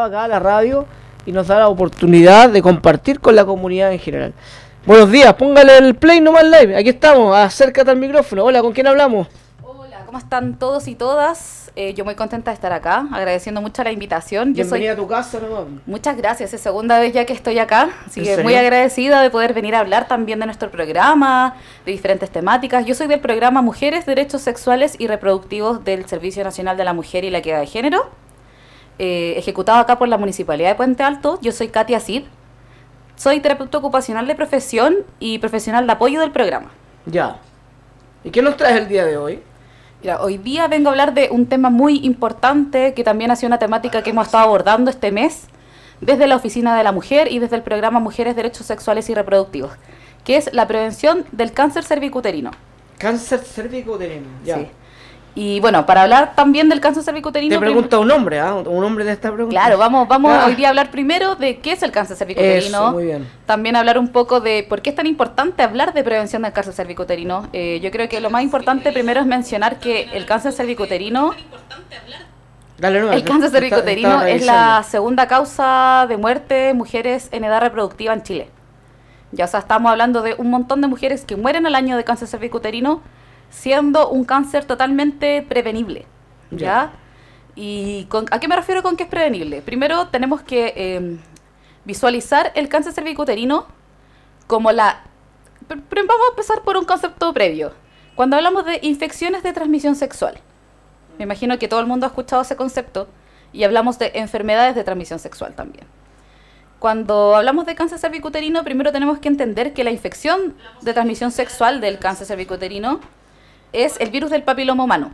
acá a la radio y nos da la oportunidad de compartir con la comunidad en general. Buenos días, póngale el play nomás live. Aquí estamos, acércate al micrófono. Hola, ¿con quién hablamos? Hola, ¿cómo están todos y todas? Eh, yo muy contenta de estar acá, agradeciendo mucho la invitación. Yo Bienvenida a tu casa nomás. Muchas gracias, es segunda vez ya que estoy acá, así ¿En que serio? muy agradecida de poder venir a hablar también de nuestro programa, de diferentes temáticas. Yo soy del programa Mujeres, Derechos Sexuales y Reproductivos del Servicio Nacional de la Mujer y la Equidad de Género, eh, ejecutado acá por la Municipalidad de Puente Alto. Yo soy Katia Cid, soy terapeuta ocupacional de profesión y profesional de apoyo del programa. Ya. ¿Y qué nos traes el día de hoy? Mira, hoy día vengo a hablar de un tema muy importante que también ha sido una temática que hemos estado abordando este mes desde la Oficina de la Mujer y desde el programa Mujeres, Derechos Sexuales y Reproductivos, que es la prevención del cáncer cervicuterino. Cáncer cervicuterino. Ya. Sí. Y bueno, para hablar también del cáncer cervicuterino... Te pregunta un hombre, ¿ah? Un hombre de esta pregunta. Claro, vamos, vamos Ah. hoy día a hablar primero de qué es el cáncer cervicuterino. Eso, muy bien. También hablar un poco de por qué es tan importante hablar de prevención del cáncer cervicuterino. Eh, yo creo que lo más importante primero es mencionar que el cáncer cervicuterino Dale, no, El cáncer te- te cervicuterino es la segunda causa de muerte de mujeres en edad reproductiva en Chile. Ya, o sea, estamos hablando de un montón de mujeres que mueren al año de cáncer cervicuterino, siendo un cáncer totalmente prevenible. ¿Ya? ¿Y con- a qué me refiero con que es prevenible? Primero tenemos que eh, visualizar el cáncer cervicuterino como la... vamos a empezar por un concepto previo. Cuando hablamos de infecciones de transmisión sexual, me imagino que todo el mundo ha escuchado ese concepto y hablamos de enfermedades de transmisión sexual también. Cuando hablamos de cáncer cervicuterino, primero tenemos que entender que la infección de transmisión sexual del cáncer cervicuterino es el virus del papiloma humano.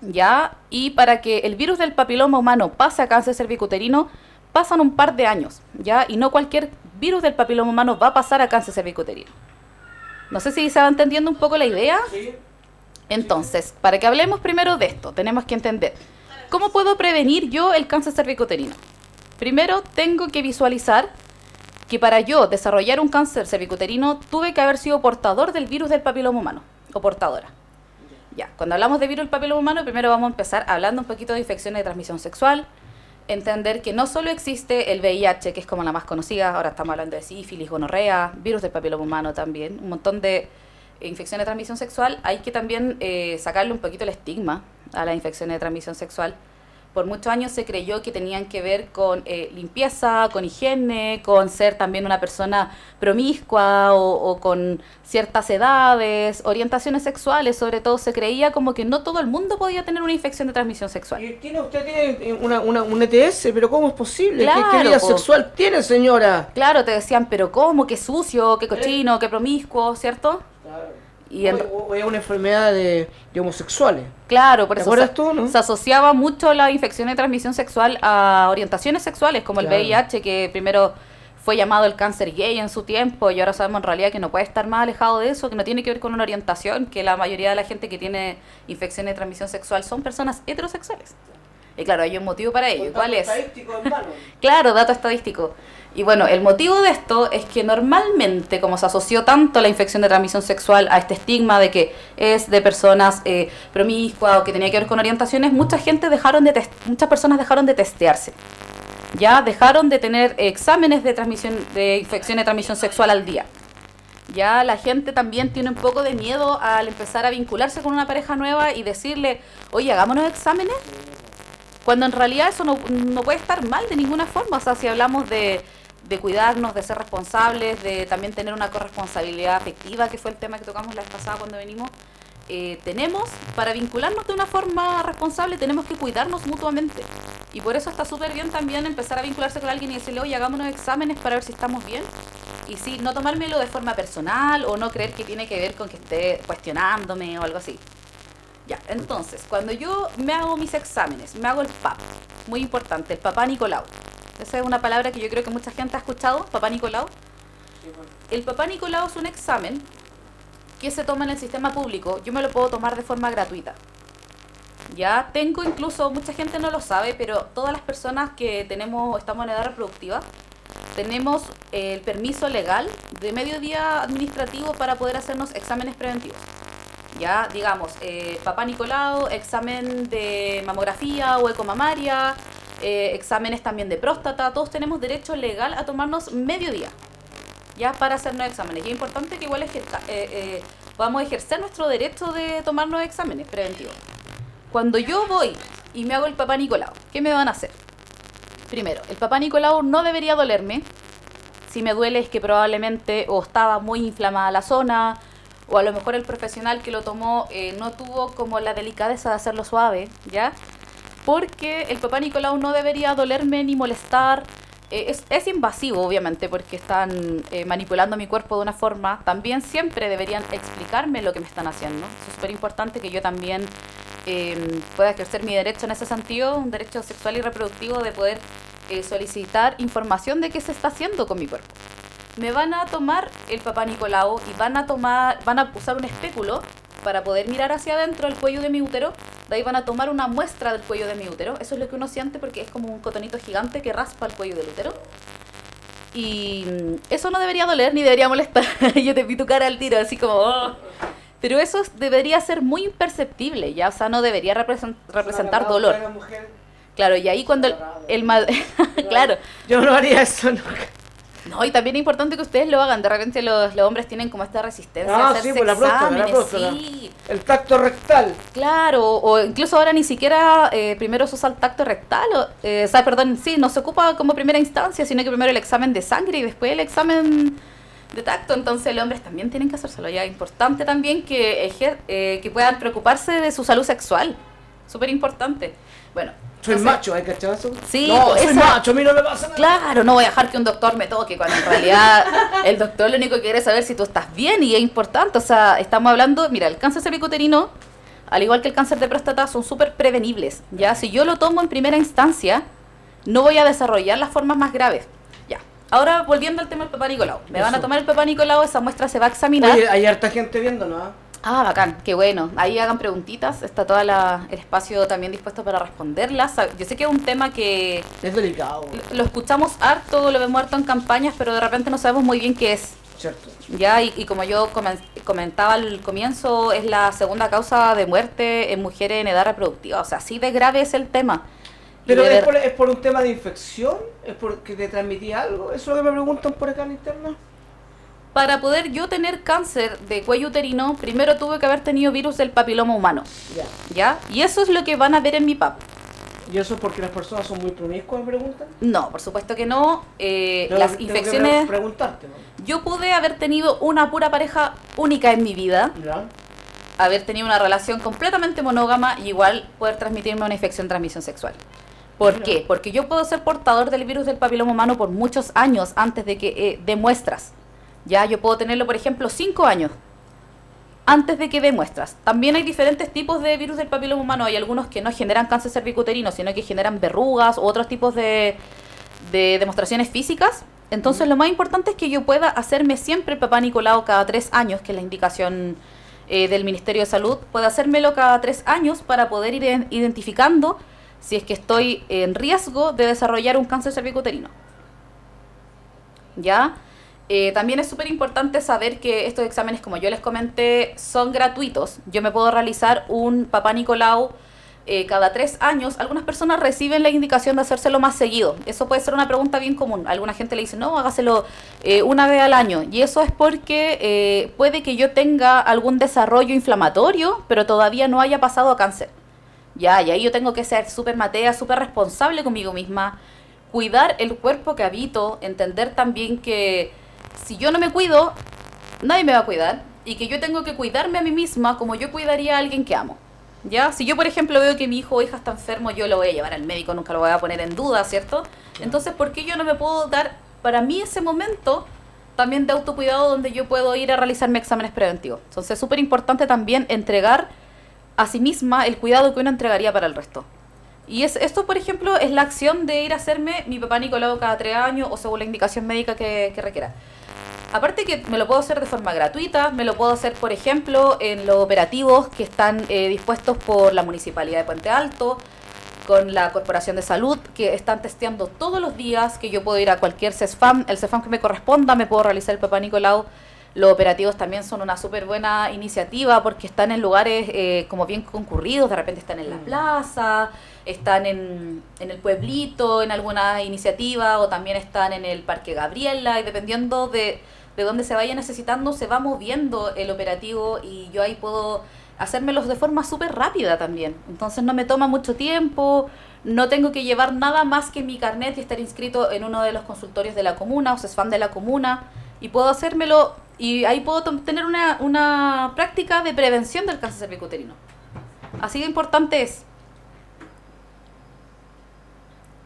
¿Ya? Y para que el virus del papiloma humano pase a cáncer cervicuterino, pasan un par de años, ¿ya? Y no cualquier virus del papiloma humano va a pasar a cáncer cervicuterino. No sé si se va entendiendo un poco la idea. Entonces, para que hablemos primero de esto, tenemos que entender cómo puedo prevenir yo el cáncer cervicuterino. Primero, tengo que visualizar que para yo desarrollar un cáncer cervicuterino tuve que haber sido portador del virus del papiloma humano o portadora. Ya, cuando hablamos de virus del papiloma humano, primero vamos a empezar hablando un poquito de infecciones de transmisión sexual, entender que no solo existe el VIH, que es como la más conocida, ahora estamos hablando de sífilis, gonorrea, virus del papiloma humano también, un montón de infecciones de transmisión sexual, hay que también eh, sacarle un poquito el estigma a las infecciones de transmisión sexual. Por muchos años se creyó que tenían que ver con eh, limpieza, con higiene, con ser también una persona promiscua o, o con ciertas edades, orientaciones sexuales, sobre todo se creía como que no todo el mundo podía tener una infección de transmisión sexual. Y tiene, usted tiene una, una, un ETS, pero ¿cómo es posible? ¿Qué- ¿Qué, Claro, vida po. sexual tiene, señora? Claro, te decían, pero ¿cómo? ¿Qué sucio? ¿Qué cochino? ¿Qué promiscuo? ¿Cierto? Y en- O- o es una enfermedad de, de homosexuales. Claro, por ¿Te eso se, tú, no? se asociaba mucho la infección de transmisión sexual a orientaciones sexuales, como Claro. el VIH, que primero fue llamado el cáncer gay en su tiempo, y ahora sabemos en realidad que no puede estar más alejado de eso, que no tiene que ver con una orientación, que la mayoría de la gente que tiene infección de transmisión sexual son personas heterosexuales. Y claro, hay un motivo para ello. ¿Cuál es? Claro, dato estadístico. Y bueno, el motivo de esto es que normalmente, como se asoció tanto la infección de transmisión sexual a este estigma de que es de personas eh, promiscuas o que tenía que ver con orientaciones, mucha gente dejaron de muchas personas dejaron de testearse. Ya dejaron de tener exámenes de transmisión de infección de transmisión sexual al día. Ya la gente también tiene un poco de miedo al empezar a vincularse con una pareja nueva y decirle, oye, hagámonos exámenes. Cuando en realidad eso no, puede estar mal de ninguna forma. O sea, si hablamos de, de cuidarnos, de ser responsables, de también tener una corresponsabilidad afectiva, que fue el tema que tocamos la vez pasada cuando venimos, eh, tenemos, para vincularnos de una forma responsable, tenemos que cuidarnos mutuamente. Y por eso está súper bien también empezar a vincularse con alguien y decirle, oye, hagámonos exámenes para ver si estamos bien. Y sí, no tomármelo de forma personal o no creer que tiene que ver con que esté cuestionándome o algo así. Ya, entonces, cuando yo me hago mis exámenes, me hago el PAP, muy importante, el papá Nicolau. Esa es una palabra que yo creo que mucha gente ha escuchado, papá Nicolau. El papá Nicolau es un examen que se toma en el sistema público. Yo me lo puedo tomar de forma gratuita. Ya tengo incluso, mucha gente no lo sabe, pero todas las personas que tenemos, estamos en edad reproductiva, tenemos el permiso legal de medio día administrativo para poder hacernos exámenes preventivos. Ya, digamos, eh, papá Nicolau, examen de mamografía o ecomamaria, eh, exámenes también de próstata, todos tenemos derecho legal a tomarnos medio día, ya para hacernos exámenes. Y es importante que igual ejerza, eh, eh, podamos ejercer nuestro derecho de tomarnos exámenes preventivos. Cuando yo voy y me hago el papá Nicolau, ¿qué me van a hacer? Primero, el papá Nicolau no debería dolerme. Si me duele es que probablemente o estaba muy inflamada la zona, o a lo mejor el profesional que lo tomó eh, no tuvo como la delicadeza de hacerlo suave, ¿ya? Porque el papá Nicolau no debería dolerme ni molestar. Eh, es, es invasivo, obviamente, porque están eh, manipulando mi cuerpo de una forma. También siempre deberían explicarme lo que me están haciendo. Es súper importante que yo también eh, pueda ejercer mi derecho en ese sentido, un derecho sexual y reproductivo de poder eh, solicitar información de qué se está haciendo con mi cuerpo. Me van a tomar el papá Nicolau y van a tomar, van a usar un espéculo para poder mirar hacia adentro el cuello de mi útero. De ahí van a tomar una muestra del cuello de mi útero. Eso es lo que uno siente porque es como un cotonito gigante que raspa el cuello del útero. Y mm, eso no debería doler ni debería molestar. Yo te vi tu cara al tiro, así como... "Oh". Pero eso es- debería ser muy imperceptible, ¿ya? O sea, no debería represen- representar dolor. Claro, y ahí cuando el, el claro. Yo no haría eso, no. No, y también es importante que ustedes lo hagan. De repente los, los hombres tienen como esta resistencia a Ah, hacerse sí, pues la próstata, la. Sí, El tacto rectal. claro. O incluso ahora ni siquiera eh, primero se usa el tacto rectal. O, eh, o sea, perdón, sí, no se ocupa como primera instancia, sino que primero el examen de sangre y después el examen de tacto. Entonces los hombres también tienen que hacérselo. Ya es importante también que, ejer- eh, que puedan preocuparse de su salud sexual. Súper importante. Bueno. Soy entonces- macho, ¿hay cachado eso? Sí, No, soy macho, a mí no me pasa nada. Claro, no voy a dejar que un doctor me toque, cuando en realidad el doctor lo único que quiere es saber si tú estás bien y es importante. O sea, estamos hablando, mira, el cáncer cervicuterino, al igual que el cáncer de próstata, son súper prevenibles. Ya, si yo lo tomo en primera instancia, no voy a desarrollar las formas más graves. Ya. Ahora, volviendo al tema del papá Nicolau. Me van a tomar el papá Nicolau, esa muestra se va a examinar. Oye, hay harta gente viéndonos, ¿ah? Ah, bacán, qué bueno. Ahí hagan preguntitas, está todo el espacio también dispuesto para responderlas. Yo sé que es un tema que Es delicado, lo- escuchamos harto, lo vemos harto en campañas, pero de repente no sabemos muy bien qué es. ¿cierto? Ya, y, y como yo comen- comentaba al comienzo, es la segunda causa de muerte en mujeres en edad reproductiva. O sea, así de grave es el tema. Pero es por, es por un tema de infección, es porque te transmitía algo, eso es lo que me preguntan por acá en internet. Para poder yo tener cáncer de cuello uterino, primero tuve que haber tenido virus del papiloma humano. Ya. ¿Ya? Y eso es lo que van a ver en mi PAP. ¿Y eso es porque las personas son muy promiscuas, me preguntan? No, por supuesto que no. Eh, las infecciones... pre- preguntarte, ¿no? Yo pude haber tenido una pura pareja única en mi vida. ¿Ya? haber tenido una relación completamente monógama y igual poder transmitirme una infección de transmisión sexual. ¿Por Mira. qué? Porque yo puedo ser portador del virus del papiloma humano por muchos años antes de que eh, dé muestras. Ya yo puedo tenerlo, por ejemplo, cinco años antes de que dé muestras. También hay diferentes tipos de virus del papiloma humano. Hay algunos que no generan cáncer cervicuterino, sino que generan verrugas u otros tipos de, de demostraciones físicas. Entonces, lo más importante es que yo pueda hacerme siempre el papá Nicolau cada tres años, que es la indicación eh, del Ministerio de Salud. Puedo hacérmelo cada tres años para poder ir en- identificando si es que estoy en riesgo de desarrollar un cáncer cervicuterino. ¿Ya? Eh, también es súper importante saber que estos exámenes, como yo les comenté, son gratuitos. Yo me puedo realizar un papá Nicolau eh, cada tres años. Algunas personas reciben la indicación de hacérselo más seguido. Eso puede ser una pregunta bien común. Alguna gente le dice, no, hágaselo eh, una vez al año. Y eso es porque eh, puede que yo tenga algún desarrollo inflamatorio, pero todavía no haya pasado a cáncer. Ya, y ahí yo tengo que ser súper matea, súper responsable conmigo misma, cuidar el cuerpo que habito, entender también que si yo no me cuido, nadie me va a cuidar, y que yo tengo que cuidarme a mí misma como yo cuidaría a alguien que amo. ¿Ya? Si yo, por ejemplo, veo que mi hijo o hija está enfermo, yo lo voy a llevar al médico, nunca lo voy a poner en duda, ¿cierto? Entonces, ¿por qué yo no me puedo dar para mí ese momento también de autocuidado donde yo puedo ir a realizarme exámenes preventivos? Entonces, es súper importante también entregar a sí misma el cuidado que uno entregaría para el resto. Y es, esto, por ejemplo, es la acción de ir a hacerme mi papá Nicolau cada tres años o según la indicación médica que, que requiera. Aparte que me lo puedo hacer de forma gratuita, me lo puedo hacer, por ejemplo, en los operativos que están eh, dispuestos por la Municipalidad de Puente Alto, con la Corporación de Salud, que están testeando todos los días, que yo puedo ir a cualquier CESFAM, el CESFAM que me corresponda, me puedo realizar el papá Nicolau Los operativos también son una súper buena iniciativa porque están en lugares eh, como bien concurridos, de repente están en la Mm. plaza, están en, en el pueblito, en alguna iniciativa, o también están en el Parque Gabriela, y dependiendo de, de dónde se vaya necesitando, se va moviendo el operativo y yo ahí puedo hacérmelos de forma súper rápida también. Entonces no me toma mucho tiempo, no tengo que llevar nada más que mi carnet y estar inscrito en uno de los consultorios de la comuna o CESFAM de la comuna y puedo hacérmelo y ahí puedo tener una, una práctica de prevención del cáncer cervicuterino. Así de importante es.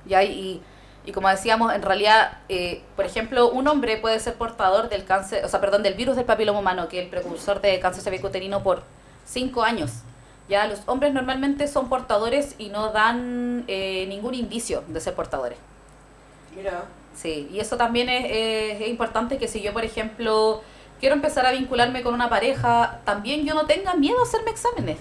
Ya, y, y como decíamos, en realidad, eh, por ejemplo, un hombre puede ser portador del cáncer, o sea, perdón, del virus del papiloma humano, que es el precursor de cáncer cervicuterino por 5 años. Ya los hombres normalmente son portadores y no dan eh, ningún indicio de ser portadores. Mira. Sí, y eso también es, es- es importante que si yo, por ejemplo, quiero empezar a vincularme con una pareja, también yo no tenga miedo a hacerme exámenes.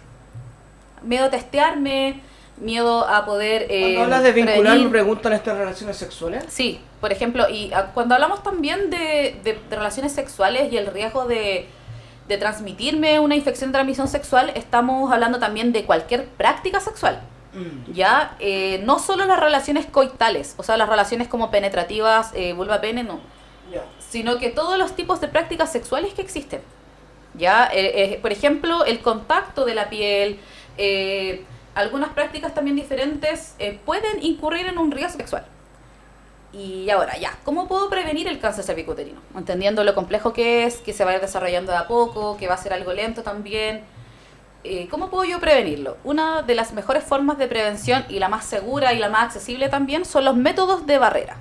Miedo a testearme, miedo a poder... eh, Cuando hablas de vincular, me preguntan estas relaciones sexuales. Sí, por ejemplo, y ah, cuando hablamos también de, de- de relaciones sexuales y el riesgo de, de transmitirme una infección de transmisión sexual, estamos hablando también de cualquier práctica sexual. Mm. Ya, eh, no solo las relaciones coitales, o sea, las relaciones como penetrativas, eh, vulva-pene, no, sino que todos los tipos de prácticas sexuales que existen. Ya, Eh, eh, por ejemplo, el contacto de la piel, eh, algunas prácticas también diferentes eh, pueden incurrir en un riesgo sexual. Y ahora, ya, ¿cómo puedo prevenir el cáncer cervicuterino? Entendiendo lo complejo que es, que se va a ir desarrollando de a poco, que va a ser algo lento también. Eh, ¿Cómo puedo yo prevenirlo? Una de las mejores formas de prevención y la más segura y la más accesible también son los métodos de barrera.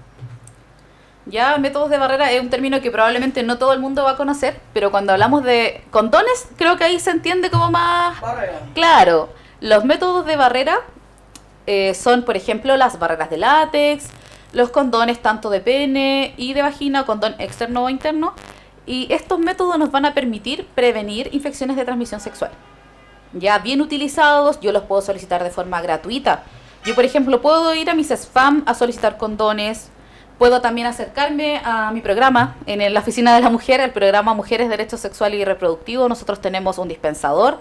Ya, métodos de barrera es un término que probablemente no todo el mundo va a conocer, pero cuando hablamos de condones, creo que ahí se entiende como más Barrera. claro. Los métodos de barrera eh, son, por ejemplo, las barreras de látex, los condones tanto de pene y de vagina, condón externo o interno, y estos métodos nos van a permitir prevenir infecciones de transmisión sexual. Ya bien utilizados, yo los puedo solicitar de forma gratuita. Yo, por ejemplo, puedo ir a mis spam a solicitar condones. Puedo también acercarme a mi programa en la Oficina de la Mujer, el programa Mujeres, Derechos Sexual y Reproductivo. Nosotros tenemos un dispensador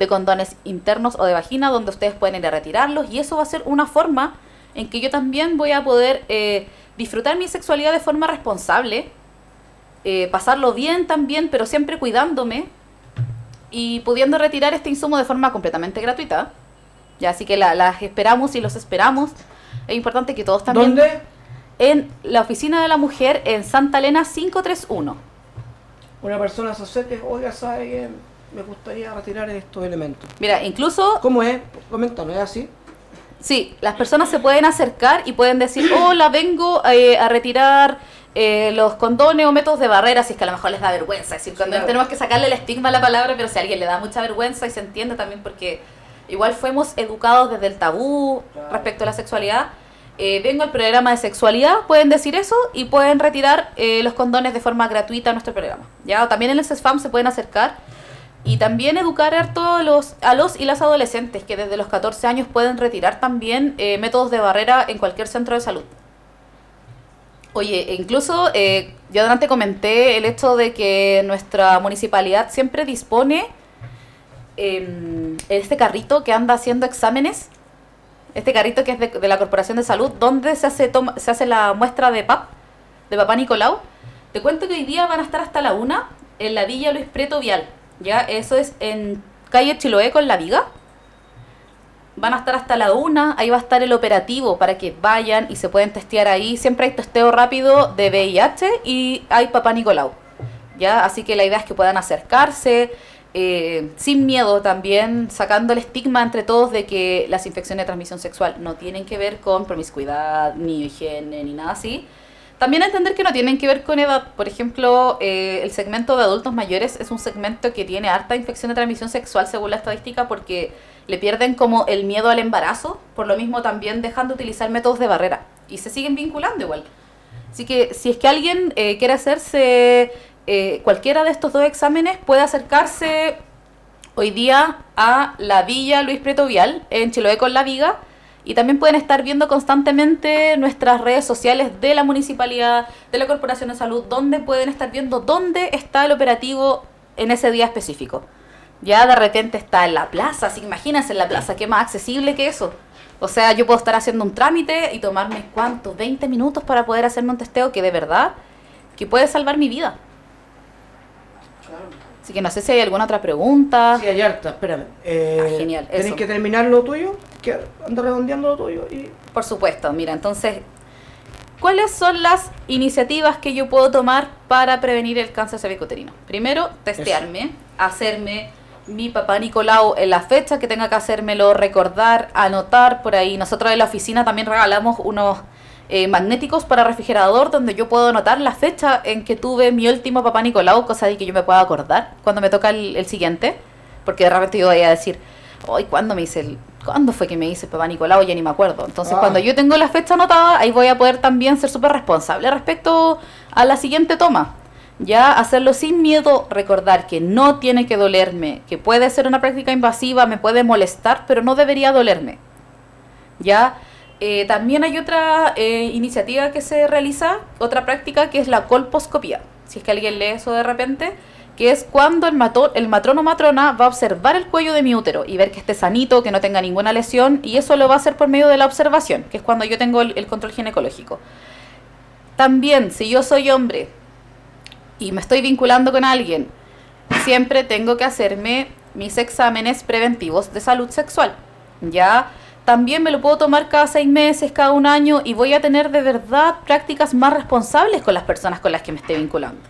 de condones internos o de vagina donde ustedes pueden ir a retirarlos y eso va a ser una forma en que yo también voy a poder eh, disfrutar mi sexualidad de forma responsable, eh, pasarlo bien también, pero siempre cuidándome y pudiendo retirar este insumo de forma completamente gratuita. Ya, así que la- las esperamos y los esperamos. Es importante que todos también... ¿Dónde? En la oficina de la mujer en Santa Elena 531. Una persona se acerca oiga, ¿sabe me gustaría retirar estos elementos? Mira, incluso, ¿Cómo es? Coméntanos, ¿es así? sí, las personas se pueden acercar y pueden decir, hola, vengo eh, a retirar eh, los condones o métodos de barrera, si es que a lo mejor les da vergüenza. Es decir, cuando Claro. tenemos que sacarle el estigma a la palabra, pero si a alguien le da mucha vergüenza y se entiende también porque igual fuimos educados desde el tabú Claro. respecto a la sexualidad. Eh, vengo al programa de sexualidad, pueden decir eso y pueden retirar eh, los condones de forma gratuita a nuestro programa. ¿ya? O también en el CESFAM se pueden acercar y también educar harto a los, a los y las adolescentes que desde los 14 años pueden retirar también eh, métodos de barrera en cualquier centro de salud. Oye, e incluso eh, yo adelante comenté el hecho de que nuestra municipalidad siempre dispone em, este carrito que anda haciendo exámenes, este carrito que es de, de la Corporación de Salud, donde se hace, toma- se hace la muestra de PAP, de Papá Nicolau. Te cuento que hoy día van a estar hasta la una en la Villa Luis Preto Vial. Ya, eso es en calle Chiloé con la Viga. Van a estar hasta la una, ahí va a estar el operativo para que vayan y se pueden testear ahí. Siempre hay testeo rápido de VIH y hay Papá Nicolau. ¿ya? Así que la idea es que puedan acercarse eh, sin miedo también, sacando el estigma entre todos de que las infecciones de transmisión sexual no tienen que ver con promiscuidad, ni higiene, ni nada así. También entender que no tienen que ver con edad. Por ejemplo, eh, el segmento de adultos mayores es un segmento que tiene harta infección de transmisión sexual según la estadística porque le pierden como el miedo al embarazo, por lo mismo también dejan de utilizar métodos de barrera y se siguen vinculando igual. Así que si es que alguien eh, quiere hacerse eh, cualquiera de estos dos exámenes, puede acercarse hoy día a la Villa Luis Preto Vial en Chiloé con la Viga Y también pueden estar viendo constantemente nuestras redes sociales de la municipalidad, de la Corporación de Salud, donde pueden estar viendo dónde está el operativo en ese día específico. Ya de repente está en la plaza, así imagínense en la plaza, qué más accesible que eso. O sea, yo puedo estar haciendo un trámite y tomarme, ¿cuánto? 20 minutos para poder hacerme un testeo que de verdad, que puede salvar mi vida. Así que no sé si hay alguna otra pregunta. Sí, hay harta, espérame. Eh, Ah, genial, ¿Tenés eso. que terminar lo tuyo? Que anda redondeando lo tuyo y... Por supuesto, mira, entonces, ¿cuáles son las iniciativas que yo puedo tomar para prevenir el cáncer cervicuterino? Primero, testearme, hacerme mi papá Nicolau en la fecha que tenga que hacérmelo, recordar, anotar por ahí. Nosotros en la oficina también regalamos unos eh, magnéticos para refrigerador donde yo puedo anotar la fecha en que tuve mi último papá Nicolau, cosa de que yo me pueda acordar cuando me toca el, el siguiente, porque de repente yo voy a decir, hoy ¿cuándo me hice el... ¿Cuándo fue que me hice el papá Nicolau? Ya ni me acuerdo. Entonces, Ah. cuando yo tengo la fecha anotada, ahí voy a poder también ser súper responsable respecto a la siguiente toma. Ya hacerlo sin miedo, recordar que no tiene que dolerme, que puede ser una práctica invasiva, me puede molestar, pero no debería dolerme. Ya eh, también hay otra eh, iniciativa que se realiza, otra práctica que es la colposcopía. Si es que alguien lee eso de repente, que es cuando el, mato- el matrono o matrona va a observar el cuello de mi útero y ver que esté sanito, que no tenga ninguna lesión, y eso lo va a hacer por medio de la observación, que es cuando yo tengo el- el control ginecológico. También, si yo soy hombre y me estoy vinculando con alguien, siempre tengo que hacerme mis exámenes preventivos de salud sexual. Ya también me lo puedo tomar cada seis meses, cada un año y voy a tener de verdad prácticas más responsables con las personas con las que me esté vinculando.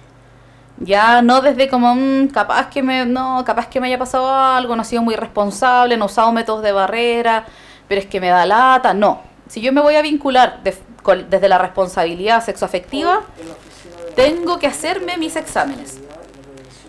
Ya no desde como, "Mm, capaz que me, no, capaz que me haya pasado algo, no he sido muy responsable, no he usado métodos de barrera, pero es que me da lata. No, si yo me voy a vincular de- con- desde la responsabilidad sexoafectiva, tengo que hacerme mis exámenes.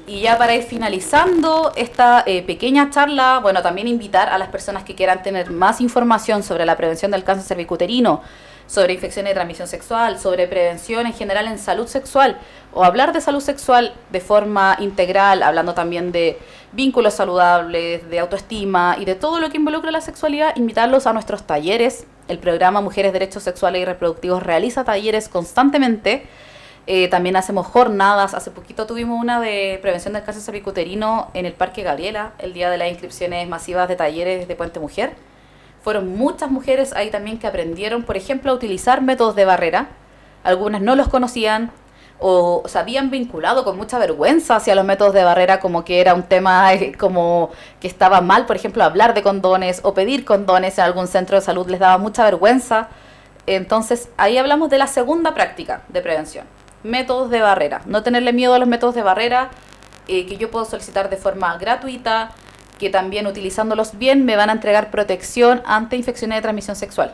Y ya para ir finalizando esta eh, pequeña charla, bueno, también invitar a las personas que quieran tener más información sobre la prevención del cáncer cervicuterino, sobre infecciones de transmisión sexual, sobre prevención en general en salud sexual, o hablar de salud sexual de forma integral, hablando también de vínculos saludables, de autoestima y de todo lo que involucra la sexualidad, invitarlos a nuestros talleres. El programa Mujeres Derechos Sexuales y Reproductivos realiza talleres constantemente. Eh, también hacemos jornadas. Hace poquito tuvimos una de prevención del cáncer cervicuterino en el Parque Gabriela, el día de las inscripciones masivas de talleres de Puente Mujer. Fueron muchas mujeres ahí también que aprendieron, por ejemplo, a utilizar métodos de barrera. Algunas no los conocían o se habían vinculado con mucha vergüenza hacia los métodos de barrera, como que era un tema eh, como que estaba mal, por ejemplo, hablar de condones o pedir condones en algún centro de salud les daba mucha vergüenza. Entonces, ahí hablamos de la segunda práctica de prevención, métodos de barrera. No tenerle miedo a los métodos de barrera eh, que yo puedo solicitar de forma gratuita, que también utilizándolos bien me van a entregar protección ante infecciones de transmisión sexual.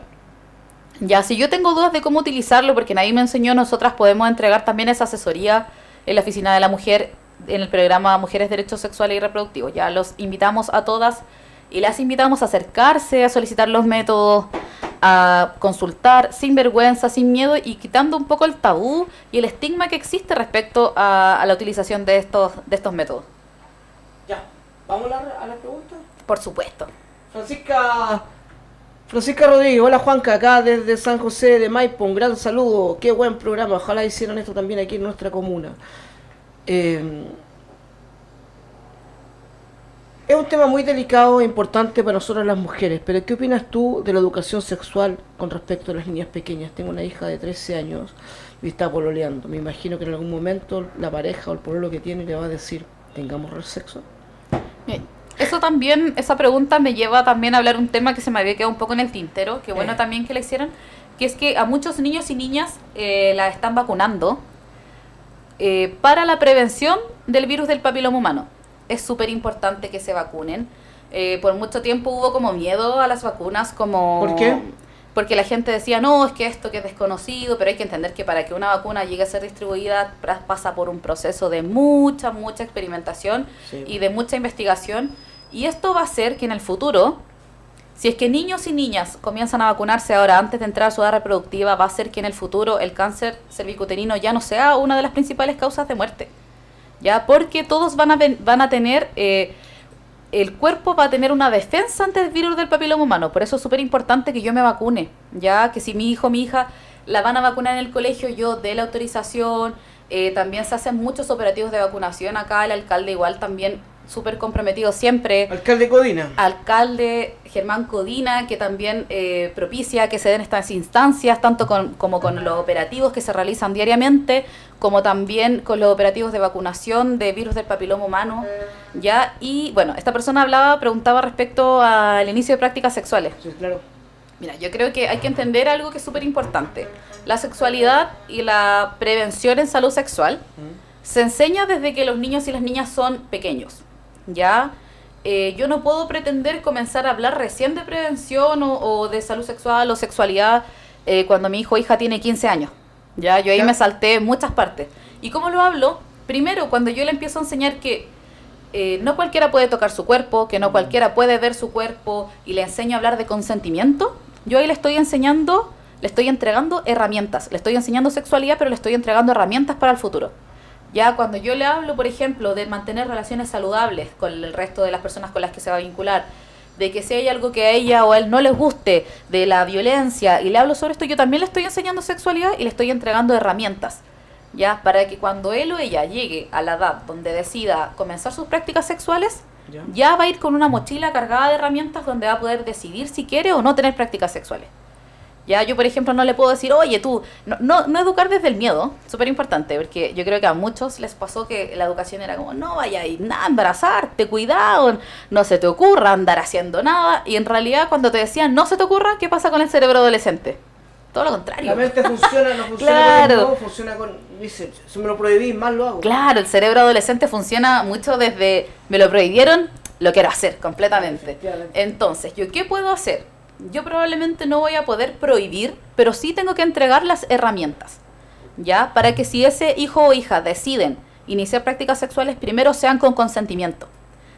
Ya, si yo tengo dudas de cómo utilizarlo, porque nadie me enseñó, nosotras podemos entregar también esa asesoría en la Oficina de la Mujer, en el programa Mujeres Derechos Sexuales y Reproductivos. Ya los invitamos a todas y las invitamos a acercarse, a solicitar los métodos, a consultar sin vergüenza, sin miedo y quitando un poco el tabú y el estigma que existe respecto a, a la utilización de estos, de estos métodos. Ya, ¿vamos a la, a la pregunta? Por supuesto. Francisca... Francisca Rodríguez, hola Juanca, acá desde San José de Maipo, un gran saludo, qué buen programa, ojalá hicieran esto también aquí en nuestra comuna. Eh, es un tema muy delicado e importante para nosotros las mujeres, pero ¿qué opinas tú de la educación sexual con respecto a las niñas pequeñas? Tengo una hija de 13 años y está pololeando. Me imagino que en algún momento la pareja o el pololo que tiene le va a decir, tengamos sexo. Bien. Eso también, esa pregunta me lleva también a hablar un tema que se me había quedado un poco en el tintero, que bueno Eh. también que le hicieron, que es que a muchos niños y niñas eh, la están vacunando eh, para la prevención del virus del papiloma humano. Es súper importante que se vacunen. Eh, por mucho tiempo hubo como miedo a las vacunas, como... ¿Por qué? Porque la gente decía, no, es que esto que es desconocido, pero hay que entender que para que una vacuna llegue a ser distribuida pasa por un proceso de mucha, mucha experimentación Sí. y de mucha investigación. Y esto va a hacer que en el futuro, si es que niños y niñas comienzan a vacunarse ahora antes de entrar a su edad reproductiva, va a hacer que en el futuro el cáncer cervicuterino ya no sea una de las principales causas de muerte. ¿Ya? Porque todos van a, van a tener eh, el cuerpo va a tener una defensa ante el virus del papiloma humano. Por eso es súper importante que yo me vacune. Ya que si mi hijo mi hija la van a vacunar en el colegio, yo dé la autorización. Eh, también se hacen muchos operativos de vacunación acá. El alcalde igual también súper comprometido siempre. Alcalde Codina. Alcalde Germán Codina, que también eh, propicia que se den estas instancias, tanto con, como con los operativos que se realizan diariamente, como también con los operativos de vacunación de virus del papiloma humano. ¿ya? Y bueno, esta persona hablaba, preguntaba respecto al inicio de prácticas sexuales. Sí, claro. Mira, yo creo que hay que entender algo que es súper importante. La sexualidad y la prevención en salud sexual se enseña desde que los niños y las niñas son pequeños. ¿Ya? Eh, yo no puedo pretender comenzar a hablar recién de prevención o, de salud sexual o sexualidad eh, cuando mi hijo o hija tiene 15 años. ¿Ya? Yo ahí me salté muchas partes. ¿Y cómo lo hablo? Primero, cuando yo le empiezo a enseñar que eh, no cualquiera puede tocar su cuerpo, que no cualquiera puede ver su cuerpo y le enseño a hablar de consentimiento, yo ahí le estoy enseñando, le estoy entregando herramientas, le estoy enseñando sexualidad, pero le estoy entregando herramientas para el futuro. Ya cuando yo le hablo, por ejemplo, de mantener relaciones saludables con el resto de las personas con las que se va a vincular, de que si hay algo que a ella o a él no les guste, de la violencia, y le hablo sobre esto, yo también le estoy enseñando sexualidad y le estoy entregando herramientas, ¿ya? Para que cuando él o ella llegue a la edad donde decida comenzar sus prácticas sexuales, Ya. ya va a ir con una mochila cargada de herramientas donde va a poder decidir si quiere o no tener prácticas sexuales. Ya yo, por ejemplo, no le puedo decir, oye, tú, no, no, no educar desde el miedo, súper importante, porque yo creo que a muchos les pasó que la educación era como, no vaya a ir nada, embarazarte, cuidado, no se te ocurra andar haciendo nada, y en realidad cuando te decían no se te ocurra, ¿qué pasa con el cerebro adolescente? Todo lo contrario. La mente funciona, no funciona Claro. con el no, funciona con. Dice, si me lo prohibís, más lo hago. Claro, el cerebro adolescente funciona mucho desde me lo prohibieron, lo quiero hacer completamente. Entonces, ¿yo qué puedo hacer? Yo probablemente no voy a poder prohibir, pero sí tengo que entregar las herramientas, ¿ya? Para que si ese hijo o hija deciden iniciar prácticas sexuales, primero sean con consentimiento,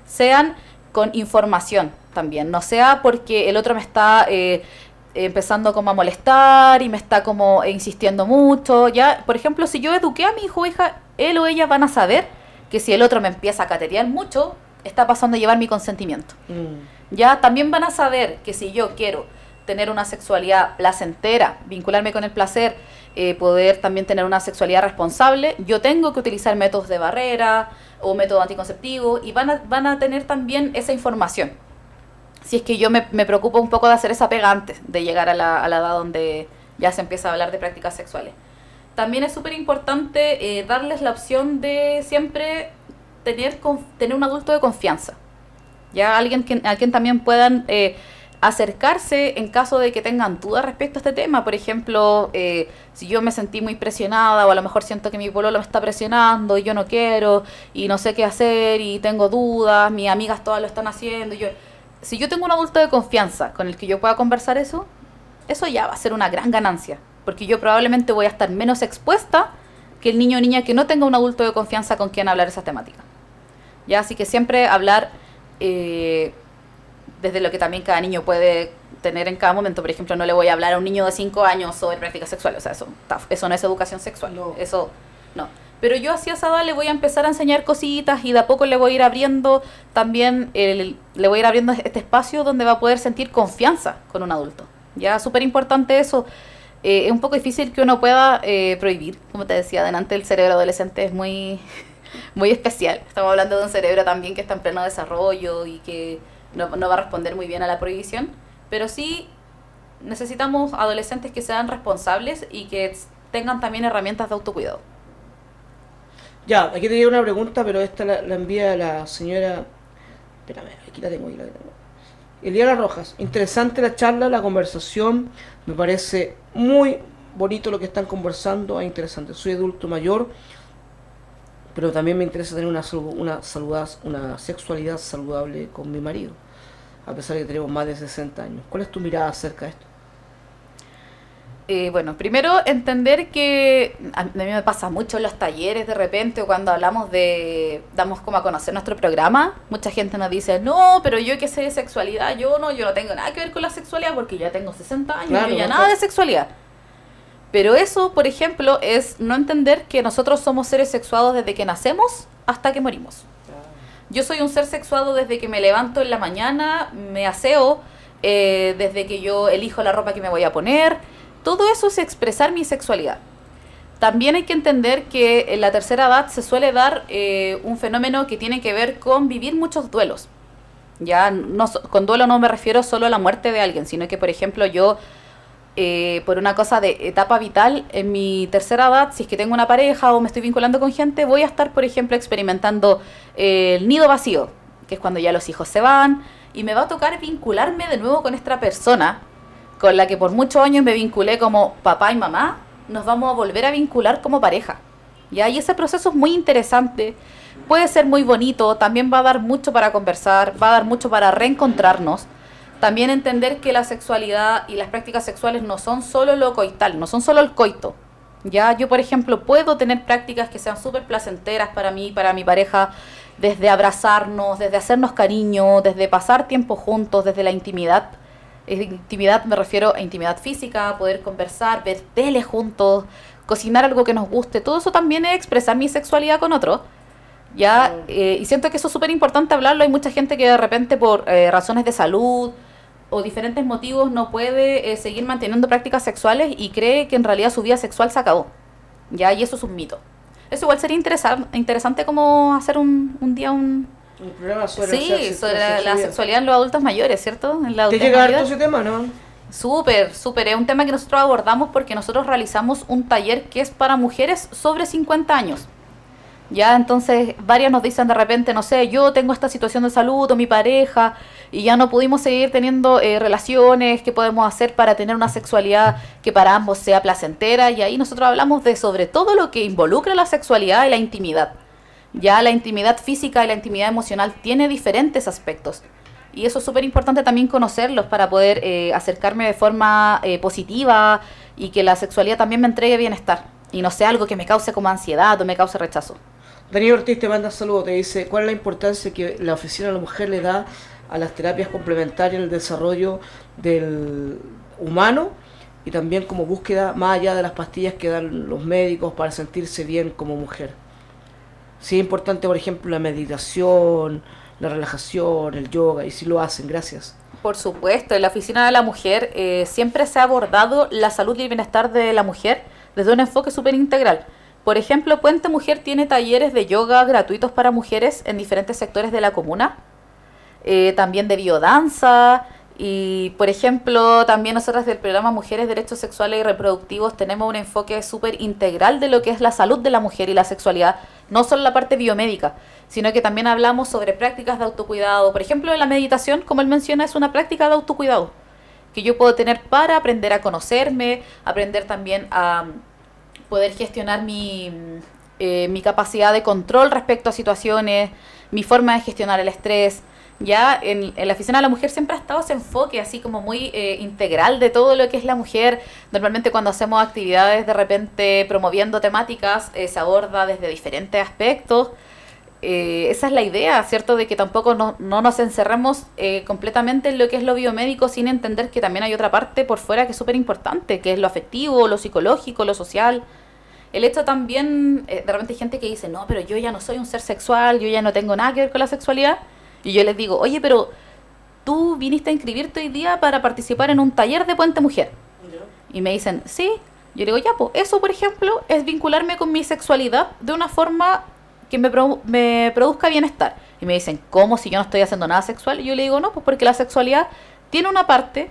sean con información también, no sea porque el otro me está eh, empezando como a molestar y me está como insistiendo mucho, ¿ya? Por ejemplo, si yo eduqué a mi hijo o hija, él o ella van a saber que si el otro me empieza a caterear mucho, está pasando a llevar mi consentimiento. Mm. Ya también van a saber que si yo quiero tener una sexualidad placentera, vincularme con el placer, eh, poder también tener una sexualidad responsable, yo tengo que utilizar métodos de barrera o método anticonceptivo y van a, van a tener también esa información. Si es que yo me, me preocupo un poco de hacer esa pega antes de llegar a la, a la edad donde ya se empieza a hablar de prácticas sexuales. También es súper importante eh, darles la opción de siempre tener, tener un adulto de confianza ya alguien que, a quien también puedan eh, acercarse en caso de que tengan dudas respecto a este tema. Por ejemplo, eh, si yo me sentí muy presionada o a lo mejor siento que mi pololo me está presionando y yo no quiero y no sé qué hacer y tengo dudas, mis amigas todas lo están haciendo. Yo, si yo tengo un adulto de confianza con el que yo pueda conversar eso, eso ya va a ser una gran ganancia, porque yo probablemente voy a estar menos expuesta que el niño o niña que no tenga un adulto de confianza con quien hablar esas temáticas. Ya, así que siempre hablar eh, desde lo que también cada niño puede tener en cada momento. Por ejemplo, no le voy a hablar a un niño de 5 años sobre prácticas sexuales. O sea, eso, no es educación sexual. No. Eso no. Pero yo así a esa edad le voy a empezar a enseñar cositas y de a poco le voy a ir abriendo también, el- le voy a ir abriendo este espacio donde va a poder sentir confianza con un adulto. Ya, súper importante eso. Eh, es un poco difícil que uno pueda eh, prohibir, como te decía adelante, el cerebro adolescente es muy, muy especial. Estamos hablando de un cerebro también que está en pleno desarrollo y que no, no va a responder muy bien a la prohibición, pero sí necesitamos adolescentes que sean responsables y que tengan también herramientas de autocuidado. Ya, aquí tenía una pregunta, pero esta la, la envía la señora. Espérame, aquí la tengo, aquí la tengo. Eliana Rojas, interesante la charla, la conversación. Me parece muy bonito lo que están conversando, es interesante. Soy adulto mayor, pero también me interesa tener una, una, una sexualidad saludable con mi marido, a pesar de que tenemos más de 60 años. ¿Cuál es tu mirada acerca de esto? Eh, bueno, primero entender que a mí me pasa mucho en los talleres de repente o cuando hablamos de, damos como a conocer nuestro programa, mucha gente nos dice, no, pero yo que sé de sexualidad, yo no, yo no tengo nada que ver con la sexualidad porque ya tengo 60 años, Claro, yo ya no nada de sexualidad. Pero eso, por ejemplo, es no entender que nosotros somos seres sexuados desde que nacemos hasta que morimos. Yo soy un ser sexuado desde que me levanto en la mañana, me aseo, eh, desde que yo elijo la ropa que me voy a poner. Todo eso es expresar mi sexualidad. También hay que entender que en la tercera edad se suele dar eh, un fenómeno que tiene que ver con vivir muchos duelos. Ya no, con duelo no me refiero solo a la muerte de alguien, sino que, por ejemplo, yo, eh, por una cosa de etapa vital, en mi tercera edad, si es que tengo una pareja o me estoy vinculando con gente, voy a estar, por ejemplo, experimentando eh, el nido vacío, que es cuando ya los hijos se van, y me va a tocar vincularme de nuevo con esta persona con la que por muchos años me vinculé como papá y mamá, nos vamos a volver a vincular como pareja. ¿ya? Y ese proceso es muy interesante, puede ser muy bonito, también va a dar mucho para conversar, va a dar mucho para reencontrarnos. También entender que la sexualidad y las prácticas sexuales no son solo lo coital, no son solo el coito. Ya yo, por ejemplo, puedo tener prácticas que sean súper placenteras para mí, para mi pareja, desde abrazarnos, desde hacernos cariño, desde pasar tiempo juntos, desde la intimidad intimidad me refiero a intimidad física, poder conversar, ver tele juntos, cocinar algo que nos guste. Todo eso también es expresar mi sexualidad con otro. ¿ya? Eh, y siento que eso es súper importante hablarlo. Hay mucha gente que de repente por eh, razones de salud o diferentes motivos no puede eh, seguir manteniendo prácticas sexuales y cree que en realidad su vida sexual se acabó. ¿ya? Y eso es un mito. Eso igual sería interesante, interesante como hacer un, un día un, un programa sobre, sí, sobre la, sexualidad en los adultos mayores, ¿cierto? En la ¿Te llega harto ese tema, no? Súper, súper. Es un tema que nosotros abordamos porque nosotros realizamos un taller que es para mujeres sobre 50 años. Ya, entonces varias nos dicen de repente, no sé, yo tengo esta situación de salud o mi pareja y ya no pudimos seguir teniendo eh, relaciones, ¿qué podemos hacer para tener una sexualidad que para ambos sea placentera? Y ahí nosotros hablamos de sobre todo lo que involucra la sexualidad y la intimidad. Ya la intimidad física y la intimidad emocional tiene diferentes aspectos. Y eso es súper importante también conocerlos para poder eh, acercarme de forma eh, positiva y que la sexualidad también me entregue bienestar y no sea algo que me cause como ansiedad o me cause rechazo. Daniel Ortiz te manda saludos, te dice, ¿cuál es la importancia que la oficina de la mujer le da a las terapias complementarias en el desarrollo del humano y también como búsqueda más allá de las pastillas que dan los médicos para sentirse bien como mujer? Sí es importante, por ejemplo, la meditación, la relajación, el yoga, y si lo hacen, gracias. Por supuesto, en la Oficina de la Mujer eh, siempre se ha abordado la salud y el bienestar de la mujer desde un enfoque súper integral. Por ejemplo, Puente Mujer tiene talleres de yoga gratuitos para mujeres en diferentes sectores de la comuna, eh, también de biodanza, y, por ejemplo, también nosotras del programa Mujeres, Derechos Sexuales y Reproductivos tenemos un enfoque súper integral de lo que es la salud de la mujer y la sexualidad, no solo la parte biomédica, sino que también hablamos sobre prácticas de autocuidado. Por ejemplo, la meditación, como él menciona, es una práctica de autocuidado que yo puedo tener para aprender a conocerme, aprender también a poder gestionar mi, eh, mi capacidad de control respecto a situaciones, mi forma de gestionar el estrés ya en, la oficina de la mujer siempre ha estado ese enfoque así como muy eh, integral de todo lo que es la mujer. Normalmente cuando hacemos actividades de repente promoviendo temáticas eh, se aborda desde diferentes aspectos. Eh, esa es la idea, ¿cierto? De que tampoco no, no nos encerremos completamente en lo que es lo biomédico sin entender que también hay otra parte por fuera que es súper importante, que es lo afectivo, lo psicológico, lo social. El hecho también, de repente hay gente que dice, no, pero yo ya no soy un ser sexual, yo ya no tengo nada que ver con la sexualidad y yo les digo, oye, pero tú viniste a inscribirte hoy día para participar en un taller de Puente Mujer. Y me dicen, sí. Yo digo, ya, pues eso, por ejemplo, es vincularme con mi sexualidad de una forma que me, me produzca bienestar. Y me dicen, ¿cómo si yo no estoy haciendo nada sexual? Y yo le digo, no, pues porque la sexualidad tiene una parte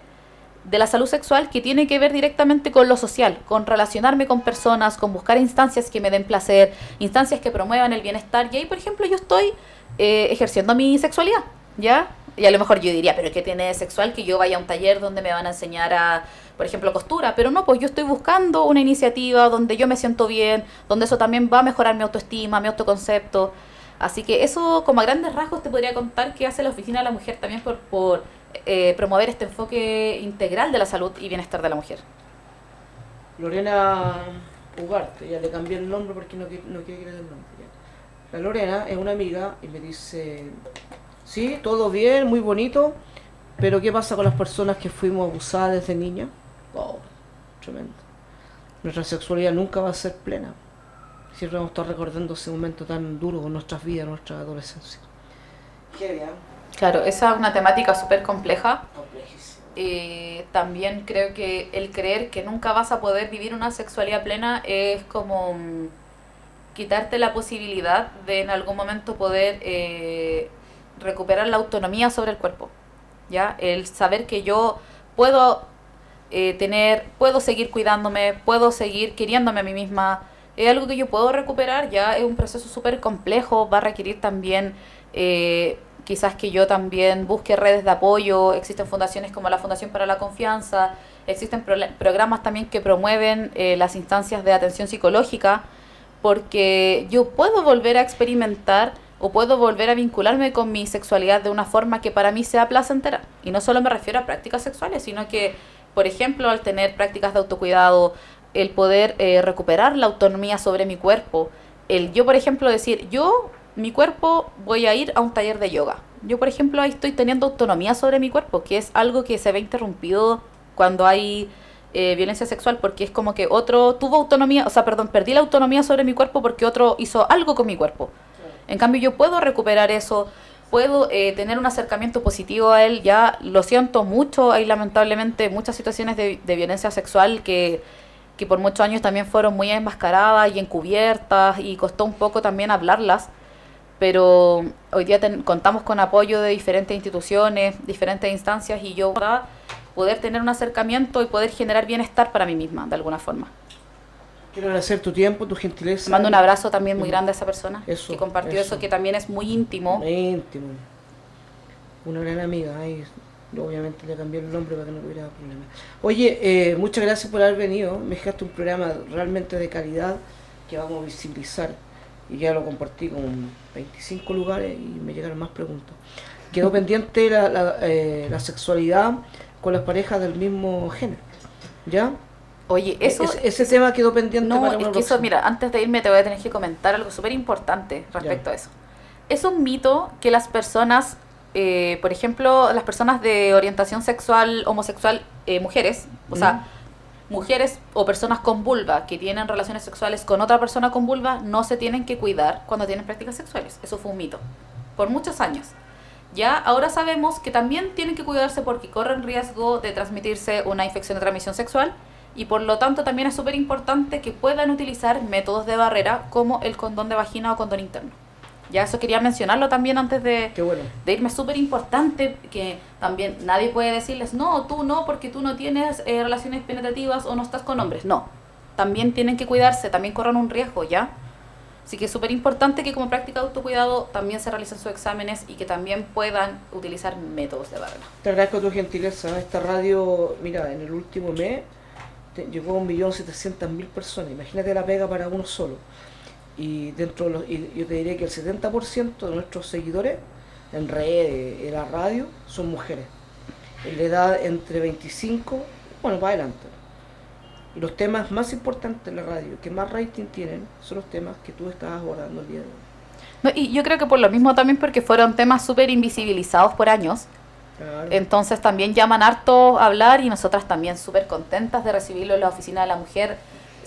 de la salud sexual que tiene que ver directamente con lo social, con relacionarme con personas, con buscar instancias que me den placer, instancias que promuevan el bienestar. Y ahí, por ejemplo, yo estoy eh, ejerciendo mi sexualidad, ¿ya? Y a lo mejor yo diría, pero ¿qué tiene sexual que yo vaya a un taller donde me van a enseñar a, por ejemplo, costura? Pero no, pues yo estoy buscando una iniciativa donde yo me siento bien, donde eso también va a mejorar mi autoestima, mi autoconcepto. Así que eso, como a grandes rasgos, te podría contar que hace la Oficina de la Mujer también por, por eh, promover este enfoque integral de la salud y bienestar de la mujer. Lorena Ugarte, ya le cambié el nombre porque no, no quiere que el nombre. La Lorena es una amiga y me dice, sí, todo bien, muy bonito, pero ¿qué pasa con las personas que fuimos abusadas desde niña? Oh, tremendo. Nuestra sexualidad nunca va a ser plena. Siempre vamos a estar recordando ese momento tan duro con nuestras vidas, nuestra adolescencia. ¿eh? Claro, esa es una temática súper compleja. Eh, también creo que el creer que nunca vas a poder vivir una sexualidad plena es como mm, quitarte la posibilidad de en algún momento poder eh, recuperar la autonomía sobre el cuerpo. ¿ya? El saber que yo puedo eh, tener, puedo seguir cuidándome, puedo seguir queriéndome a mí misma, es algo que yo puedo recuperar, ya es un proceso súper complejo, va a requerir también eh, quizás que yo también busque redes de apoyo, existen fundaciones como la Fundación para la Confianza, existen programas también que promueven eh, las instancias de atención psicológica, porque yo puedo volver a experimentar o puedo volver a vincularme con mi sexualidad de una forma que para mí sea placentera. Y no solo me refiero a prácticas sexuales, sino que, por ejemplo, al tener prácticas de autocuidado, el poder eh, recuperar la autonomía sobre mi cuerpo, el yo, por ejemplo, decir, yo, mi cuerpo, voy a ir a un taller de yoga. Yo, por ejemplo, ahí estoy teniendo autonomía sobre mi cuerpo, que es algo que se ve interrumpido cuando hay eh, violencia sexual, porque es como que otro tuvo autonomía, o sea, perdón, perdí la autonomía sobre mi cuerpo porque otro hizo algo con mi cuerpo. En cambio, yo puedo recuperar eso, puedo eh, tener un acercamiento positivo a él. Ya lo siento mucho, hay lamentablemente muchas situaciones de, violencia sexual que, que, por muchos años también fueron muy enmascaradas y encubiertas y costó un poco también hablarlas. Pero hoy día contamos con apoyo de diferentes instituciones, diferentes instancias y yo poder tener un acercamiento y poder generar bienestar para mí misma, de alguna forma. Quiero agradecer tu tiempo, tu gentileza. Mando un abrazo también muy grande a esa persona que compartió eso. que también es muy íntimo. íntimo. Una gran amiga. obviamente le cambié el nombre para que no hubiera problemas. Oye, eh, muchas gracias por haber venido. Me dejaste un programa realmente de calidad que vamos a visibilizar. Y ya lo compartí con 25 lugares y me llegaron más preguntas. Quedó pendiente la, la, eh, la sexualidad con las parejas del mismo género. ¿Ya? Oye, eso... ese tema quedó pendiente no, es que eso, mira, antes de irme te voy a tener que comentar algo súper importante respecto a eso. Es un mito que las personas, eh, por ejemplo, las personas de orientación sexual homosexual, eh, mujeres, o sea, mujeres o personas con vulva que tienen relaciones sexuales con otra persona con vulva, no se tienen que cuidar cuando tienen prácticas sexuales. Eso fue un mito. Por muchos años. Ya ahora sabemos que también tienen que cuidarse porque corren riesgo de transmitirse una infección de transmisión sexual y por lo tanto también es súper importante que puedan utilizar métodos de barrera como el condón de vagina o condón interno. Ya eso quería mencionarlo también antes de, de irme. Súper importante que también nadie puede decirles, no, tú no, porque tú no tienes eh, relaciones penetrativas o no estás con hombres. No, también tienen que cuidarse, también corren un riesgo, ¿ya? Así que es súper importante que como práctica de autocuidado también se realicen sus exámenes y que también puedan utilizar métodos de barrera. Te agradezco tu gentileza. Esta radio, mira, en el último mes llegó a un millón setecientas mil personas. Imagínate la pega para uno solo. Y dentro de los, y yo te diría que el 70% de nuestros seguidores en redes, en la radio, son mujeres. En la edad entre 25, bueno, para adelante. Y los temas más importantes en la radio, que más rating tienen, son los temas que tú estás abordando el día de hoy. y yo creo que por lo mismo también porque fueron temas súper invisibilizados por años entonces también llaman harto a hablar y nosotras también súper contentas de recibirlo en la oficina de la mujer.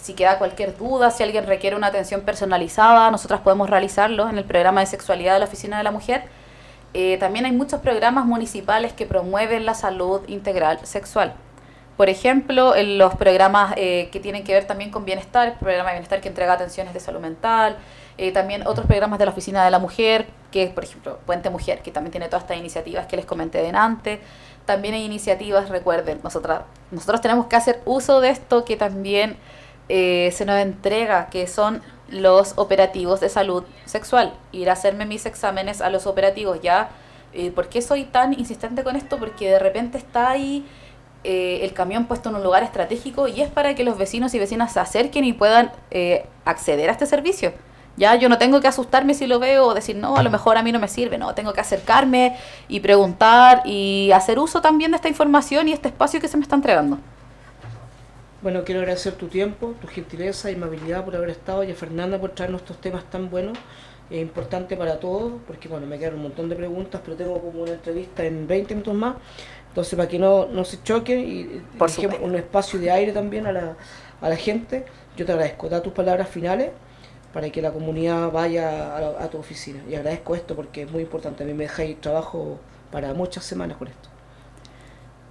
Si queda cualquier duda, si alguien requiere una atención personalizada, nosotras podemos realizarlo en el programa de sexualidad de la oficina de la mujer. Eh, también hay muchos programas municipales que promueven la salud integral sexual. Por ejemplo, los programas eh, que tienen que ver también con bienestar, el programa de bienestar que entrega atenciones de salud mental, eh, también otros programas de la Oficina de la Mujer, que es, por ejemplo, Puente Mujer, que también tiene todas estas iniciativas que les comenté delante. También hay iniciativas, recuerden, nosotras, nosotros tenemos que hacer uso de esto que también eh, se nos entrega, que son los operativos de salud sexual. Ir a hacerme mis exámenes a los operativos, ¿ya? Eh, ¿Por qué soy tan insistente con esto? Porque de repente está ahí eh, el camión puesto en un lugar estratégico y es para que los vecinos y vecinas se acerquen y puedan acceder a este servicio. Ya yo no tengo que asustarme si lo veo o decir, no, a lo mejor a mí no me sirve, no, tengo que acercarme y preguntar y hacer uso también de esta información y este espacio que se me está entregando. Bueno, quiero agradecer tu tiempo, tu gentileza y amabilidad por haber estado y a Fernanda por traernos estos temas tan buenos. Es importante para todos, porque bueno, me quedan un montón de preguntas, pero tengo como una entrevista en 20 minutos más. Entonces, para que no, no se choquen y por un espacio de aire también a la, a la gente, yo te agradezco. Da tus palabras finales para que la comunidad vaya a, a tu oficina. Y agradezco esto porque es muy importante. A mí me dejáis trabajo para muchas semanas con esto.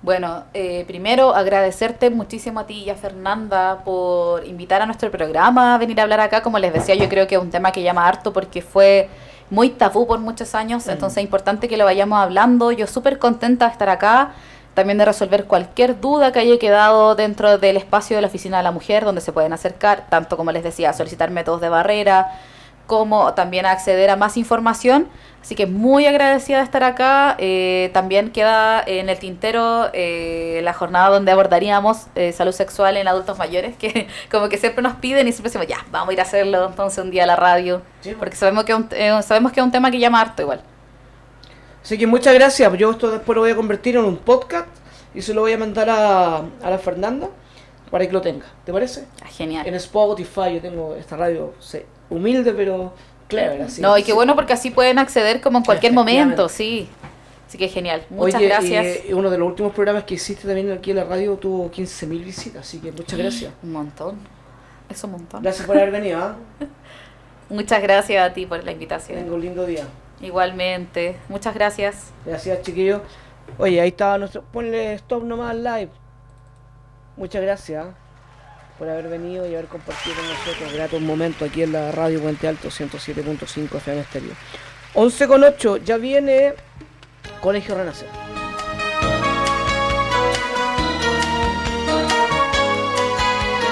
Bueno, eh, primero agradecerte muchísimo a ti y a Fernanda por invitar a nuestro programa a venir a hablar acá. Como les decía, yo creo que es un tema que llama harto porque fue muy tabú por muchos años, entonces es importante que lo vayamos hablando. Yo súper contenta de estar acá, también de resolver cualquier duda que haya quedado dentro del espacio de la Oficina de la Mujer, donde se pueden acercar, tanto como les decía, solicitar métodos de barrera, como también acceder a más información. Así que muy agradecida de estar acá. Eh, también queda en el tintero eh, la jornada donde abordaríamos eh, salud sexual en adultos mayores, que como que siempre nos piden y siempre decimos, ya, vamos a ir a hacerlo entonces un día a la radio, Sí, porque sabemos que, un- eh, sabemos que es un tema que llama harto igual. Así que muchas gracias. Yo esto después lo voy a convertir en un podcast y se lo voy a mandar a, a la Fernanda para que lo tenga. ¿Te parece? Ah, Genial. En Spotify yo tengo esta radio sí, humilde pero clever. Así, no, y qué bueno porque así pueden acceder como en cualquier momento, sí. Así que genial. Muchas Oye, gracias. y, uno de los últimos programas que hiciste también aquí en la radio tuvo 15.000 visitas, así que muchas gracias. Un montón. Es un montón. Gracias por haber venido. ¿ah? Muchas gracias a ti por la invitación. Tengo un lindo día. Igualmente. Muchas gracias. Gracias, chiquillos. Oye, ahí estaba nuestro. Ponle stop nomás al live. Muchas gracias. Por haber venido y haber compartido con nosotros gratos momentos aquí en la radio Puente Alto 107.5 FM Estéreo. 11 con 8, ya viene Colegio Renacer.